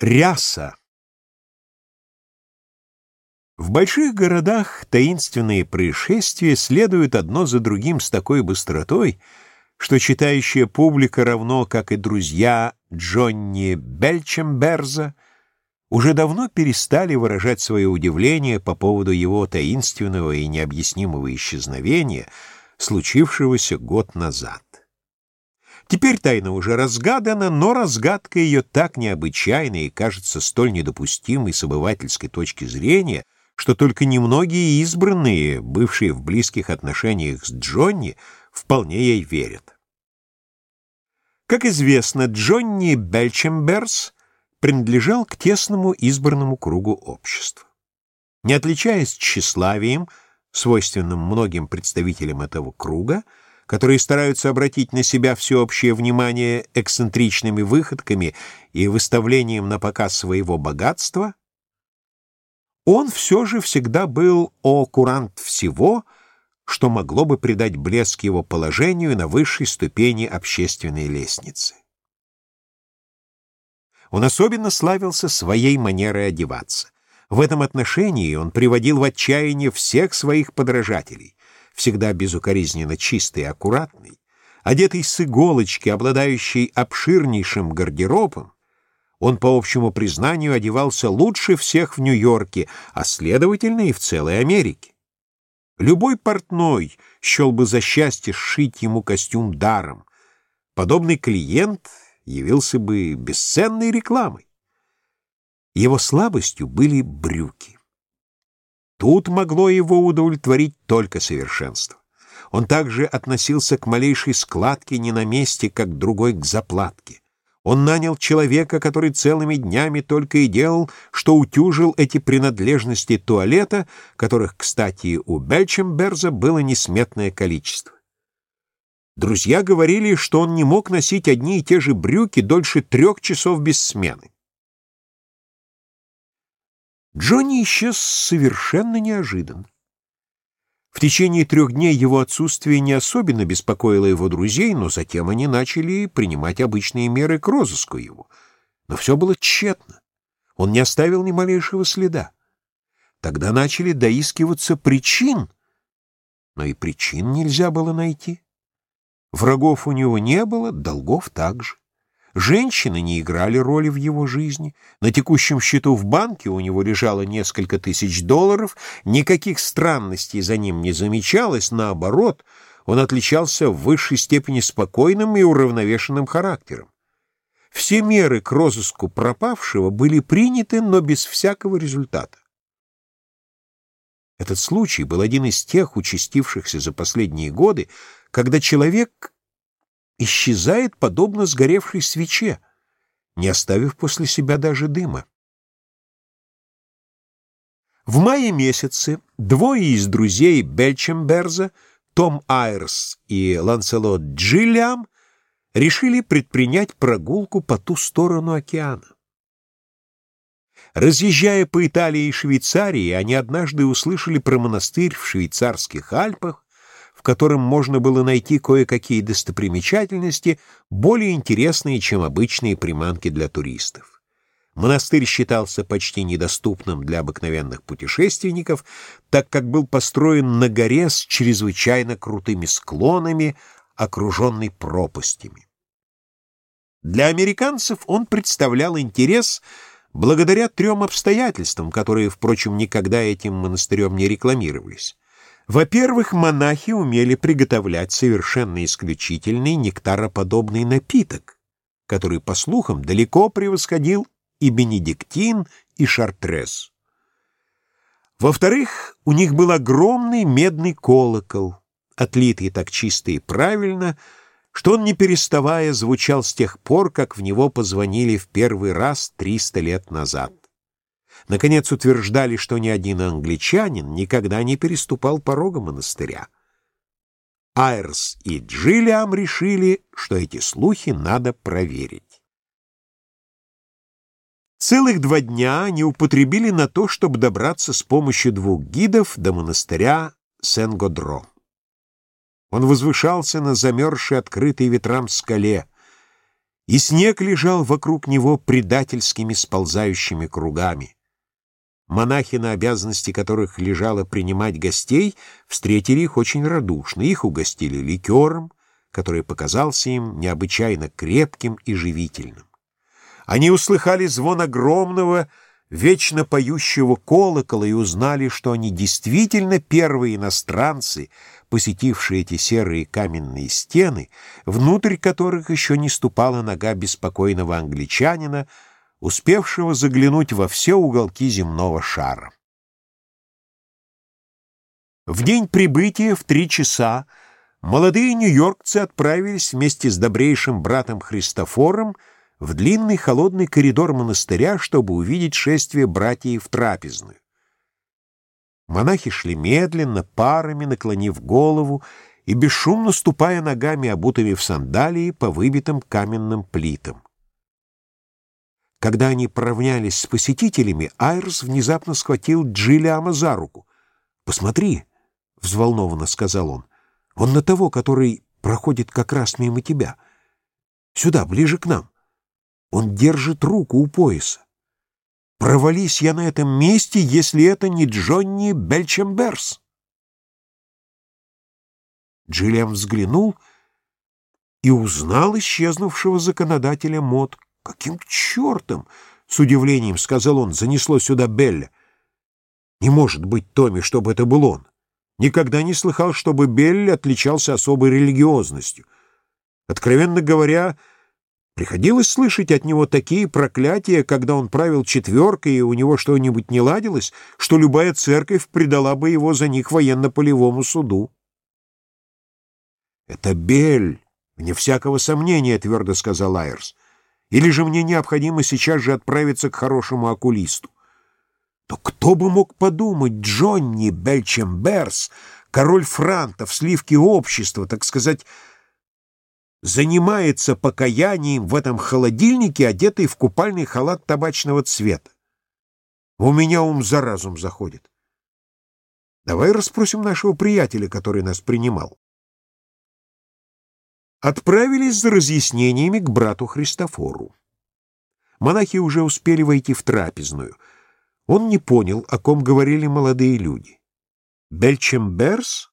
Ряса. В больших городах таинственные происшествия следуют одно за другим с такой быстротой, что читающая публика, равно как и друзья Джонни Бельчемберза, уже давно перестали выражать свое удивление по поводу его таинственного и необъяснимого исчезновения, случившегося год назад. Теперь тайна уже разгадана, но разгадка ее так необычайна и кажется столь недопустимой с обывательской точки зрения, что только немногие избранные, бывшие в близких отношениях с Джонни, вполне ей верят. Как известно, Джонни Бельчемберс принадлежал к тесному избранному кругу общества. Не отличаясь тщеславием, свойственным многим представителям этого круга, которые стараются обратить на себя всеобщее внимание эксцентричными выходками и выставлением на показ своего богатства, он все же всегда был окурант всего, что могло бы придать блеск его положению на высшей ступени общественной лестницы. Он особенно славился своей манерой одеваться. В этом отношении он приводил в отчаяние всех своих подражателей всегда безукоризненно чистый и аккуратный, одетый с иголочки, обладающий обширнейшим гардеробом, он, по общему признанию, одевался лучше всех в Нью-Йорке, а, следовательно, и в целой Америке. Любой портной счел бы за счастье сшить ему костюм даром. Подобный клиент явился бы бесценной рекламой. Его слабостью были брюки. Тут могло его удовлетворить только совершенство. Он также относился к малейшей складке не на месте, как другой к заплатке. Он нанял человека, который целыми днями только и делал, что утюжил эти принадлежности туалета, которых, кстати, у Бельчемберза было несметное количество. Друзья говорили, что он не мог носить одни и те же брюки дольше трех часов без смены. Джонни исчез совершенно неожиданно. В течение трех дней его отсутствие не особенно беспокоило его друзей, но затем они начали принимать обычные меры к розыску его. Но все было тщетно. Он не оставил ни малейшего следа. Тогда начали доискиваться причин, но и причин нельзя было найти. Врагов у него не было, долгов также. Женщины не играли роли в его жизни. На текущем счету в банке у него лежало несколько тысяч долларов, никаких странностей за ним не замечалось, наоборот, он отличался в высшей степени спокойным и уравновешенным характером. Все меры к розыску пропавшего были приняты, но без всякого результата. Этот случай был один из тех участившихся за последние годы, когда человек исчезает подобно сгоревшей свече, не оставив после себя даже дыма. В мае месяце двое из друзей Бельчемберза, Том Айрс и Ланселот Джиллиам, решили предпринять прогулку по ту сторону океана. Разъезжая по Италии и Швейцарии, они однажды услышали про монастырь в швейцарских Альпах, в котором можно было найти кое-какие достопримечательности, более интересные, чем обычные приманки для туристов. Монастырь считался почти недоступным для обыкновенных путешественников, так как был построен на горе с чрезвычайно крутыми склонами, окруженной пропастями. Для американцев он представлял интерес благодаря трем обстоятельствам, которые, впрочем, никогда этим монастырем не рекламировались. Во-первых, монахи умели приготовлять совершенно исключительный нектароподобный напиток, который, по слухам, далеко превосходил и бенедиктин, и шартрез. Во-вторых, у них был огромный медный колокол, отлитый так чисто и правильно, что он, не переставая, звучал с тех пор, как в него позвонили в первый раз триста лет назад. Наконец утверждали, что ни один англичанин никогда не переступал порога монастыря. Айрс и Джиллиам решили, что эти слухи надо проверить. Целых два дня они употребили на то, чтобы добраться с помощью двух гидов до монастыря Сен-Годро. Он возвышался на замерзшей, открытой ветрам скале, и снег лежал вокруг него предательскими сползающими кругами. Монахи, на обязанности которых лежало принимать гостей, встретили их очень радушно. Их угостили ликером, который показался им необычайно крепким и живительным. Они услыхали звон огромного, вечно поющего колокола и узнали, что они действительно первые иностранцы, посетившие эти серые каменные стены, внутрь которых еще не ступала нога беспокойного англичанина, успевшего заглянуть во все уголки земного шара. В день прибытия в три часа молодые нью-йоркцы отправились вместе с добрейшим братом Христофором в длинный холодный коридор монастыря, чтобы увидеть шествие братьев в трапезную. Монахи шли медленно, парами, наклонив голову и бесшумно ступая ногами, обутыми в сандалии по выбитым каменным плитам. Когда они поравнялись с посетителями, Айрс внезапно схватил Джиллиама за руку. «Посмотри», — взволнованно сказал он, — «он на того, который проходит как раз мимо тебя. Сюда, ближе к нам». Он держит руку у пояса. Провались я на этом месте, если это не Джонни Бельчемберс. Джиллиан взглянул и узнал исчезнувшего законодателя мод. «Каким чертом?» — с удивлением сказал он, — занесло сюда Белля. «Не может быть, Томми, чтобы это был он. Никогда не слыхал, чтобы Белли отличался особой религиозностью. Откровенно говоря, — Приходилось слышать от него такие проклятия, когда он правил четверкой, и у него что-нибудь не ладилось, что любая церковь предала бы его за них военно-полевому суду. «Это Бель, вне всякого сомнения», — твердо сказал Айрс. «Или же мне необходимо сейчас же отправиться к хорошему окулисту?» То кто бы мог подумать, Джонни Бельчемберс, король франтов, сливки общества, так сказать, занимается покаянием в этом холодильнике, одетый в купальный халат табачного цвета. У меня ум за разум заходит. Давай расспросим нашего приятеля, который нас принимал. Отправились за разъяснениями к брату Христофору. Монахи уже успели войти в трапезную. Он не понял, о ком говорили молодые люди. Бельчемберс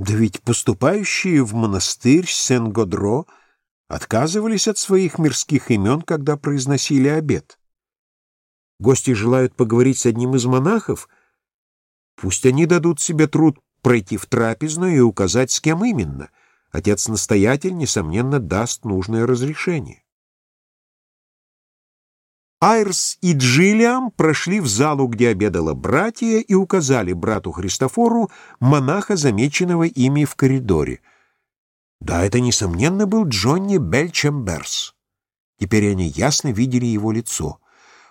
да ведь поступающие в монастырь Сен-Годро отказывались от своих мирских имен, когда произносили обед. Гости желают поговорить с одним из монахов, пусть они дадут себе труд пройти в трапезную и указать, с кем именно. Отец-настоятель, несомненно, даст нужное разрешение. Айрс и Джиллиам прошли в залу, где обедала братья, и указали брату Христофору монаха, замеченного ими в коридоре. Да, это, несомненно, был Джонни Бельчемберс. Теперь они ясно видели его лицо.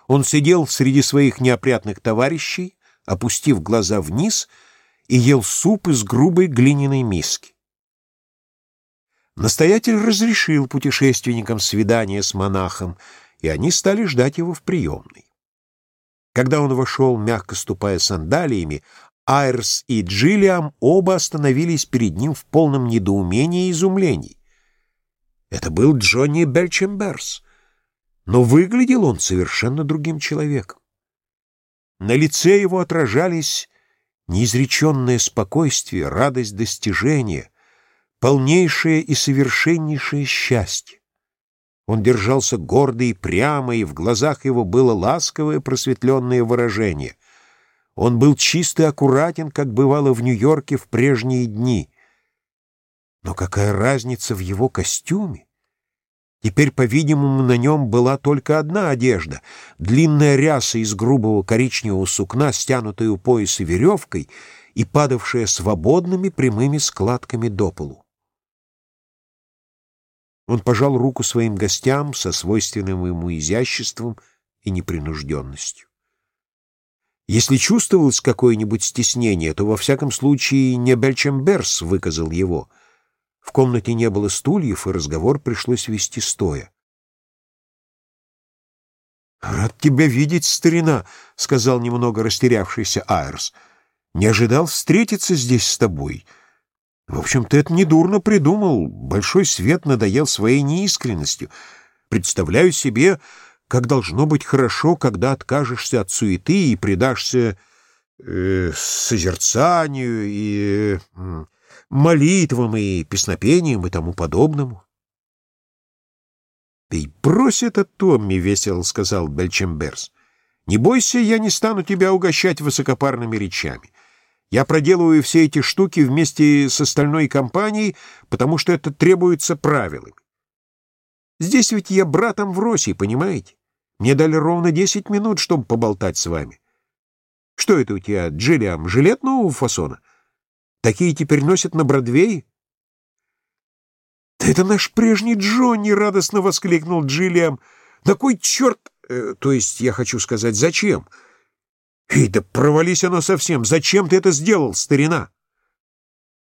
Он сидел среди своих неопрятных товарищей, опустив глаза вниз, и ел суп из грубой глиняной миски. Настоятель разрешил путешественникам свидание с монахом — и они стали ждать его в приемной. Когда он вошел, мягко ступая сандалиями, Айрс и Джиллиам оба остановились перед ним в полном недоумении и изумлении. Это был Джонни Бельчемберс, но выглядел он совершенно другим человеком. На лице его отражались неизреченное спокойствие, радость достижения, полнейшее и совершеннейшее счастье. Он держался гордо и прямо, и в глазах его было ласковое просветленное выражение. Он был чист и аккуратен, как бывало в Нью-Йорке в прежние дни. Но какая разница в его костюме? Теперь, по-видимому, на нем была только одна одежда — длинная ряса из грубого коричневого сукна, стянутая у пояса веревкой и падавшая свободными прямыми складками до полу. Он пожал руку своим гостям со свойственным ему изяществом и непринужденностью. Если чувствовалось какое-нибудь стеснение, то во всяком случае не Бельчемберс выказал его. В комнате не было стульев, и разговор пришлось вести стоя. «Рад тебя видеть, старина», — сказал немного растерявшийся Айрс. «Не ожидал встретиться здесь с тобой. В общем, ты это недурно придумал. Большой свет надоел своей неискренностью. Представляю себе, как должно быть хорошо, когда откажешься от суеты и предашься э, созерцанию и э, молитвам и песнопениям и тому подобному. «Ты брось это, Томми», — весело сказал Бельчемберс. «Не бойся, я не стану тебя угощать высокопарными речами. Я проделываю все эти штуки вместе с остальной компанией, потому что это требуется правилами. Здесь ведь я братом в России, понимаете? Мне дали ровно десять минут, чтобы поболтать с вами. Что это у тебя, Джиллиам, жилет нового фасона? Такие теперь носят на Бродвее? «Да это наш прежний Джонни!» — радостно воскликнул Джиллиам. «На кой черт? Э, то есть, я хочу сказать, зачем?» «Эй, да провались оно совсем! Зачем ты это сделал, старина?»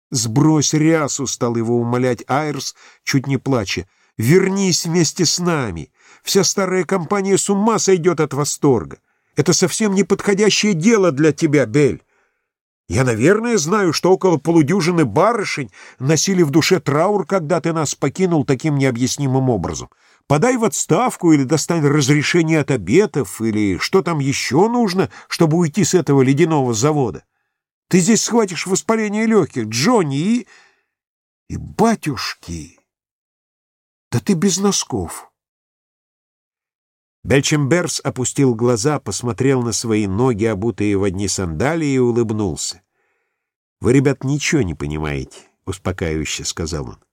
«Сбрось рясу!» — стал его умолять Айрс, чуть не плача. «Вернись вместе с нами! Вся старая компания с ума сойдет от восторга! Это совсем неподходящее дело для тебя, Бель!» Я, наверное, знаю, что около полудюжины барышень носили в душе траур, когда ты нас покинул таким необъяснимым образом. Подай в отставку или достань разрешение от обетов, или что там еще нужно, чтобы уйти с этого ледяного завода. Ты здесь схватишь воспаление легких, Джонни, и... И, батюшки, да ты без носков. Бельчемберс опустил глаза, посмотрел на свои ноги, обутые в одни сандалии, и улыбнулся. «Вы, ребят, ничего не понимаете», — успокаивающе сказал он.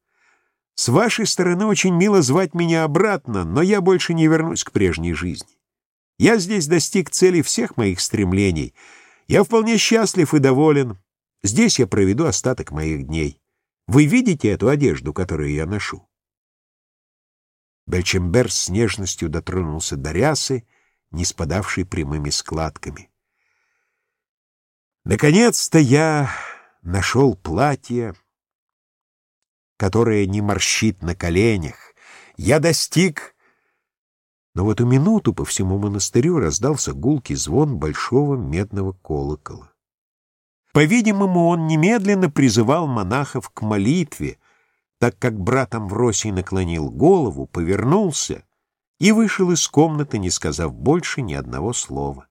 «С вашей стороны очень мило звать меня обратно, но я больше не вернусь к прежней жизни. Я здесь достиг цели всех моих стремлений. Я вполне счастлив и доволен. Здесь я проведу остаток моих дней. Вы видите эту одежду, которую я ношу? Бельчембер с нежностью дотронулся до рясы, не спадавшей прямыми складками. Наконец-то я нашел платье, которое не морщит на коленях. Я достиг... Но в эту минуту по всему монастырю раздался гулкий звон большого медного колокола. По-видимому, он немедленно призывал монахов к молитве, так как брат Амвросий наклонил голову, повернулся и вышел из комнаты, не сказав больше ни одного слова.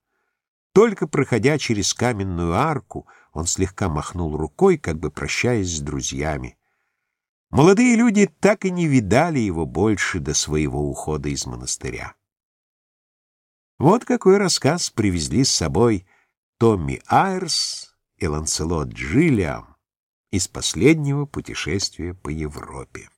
Только проходя через каменную арку, он слегка махнул рукой, как бы прощаясь с друзьями. Молодые люди так и не видали его больше до своего ухода из монастыря. Вот какой рассказ привезли с собой Томми Айрс и Ланселот Джиллиам из последнего путешествия по Европе.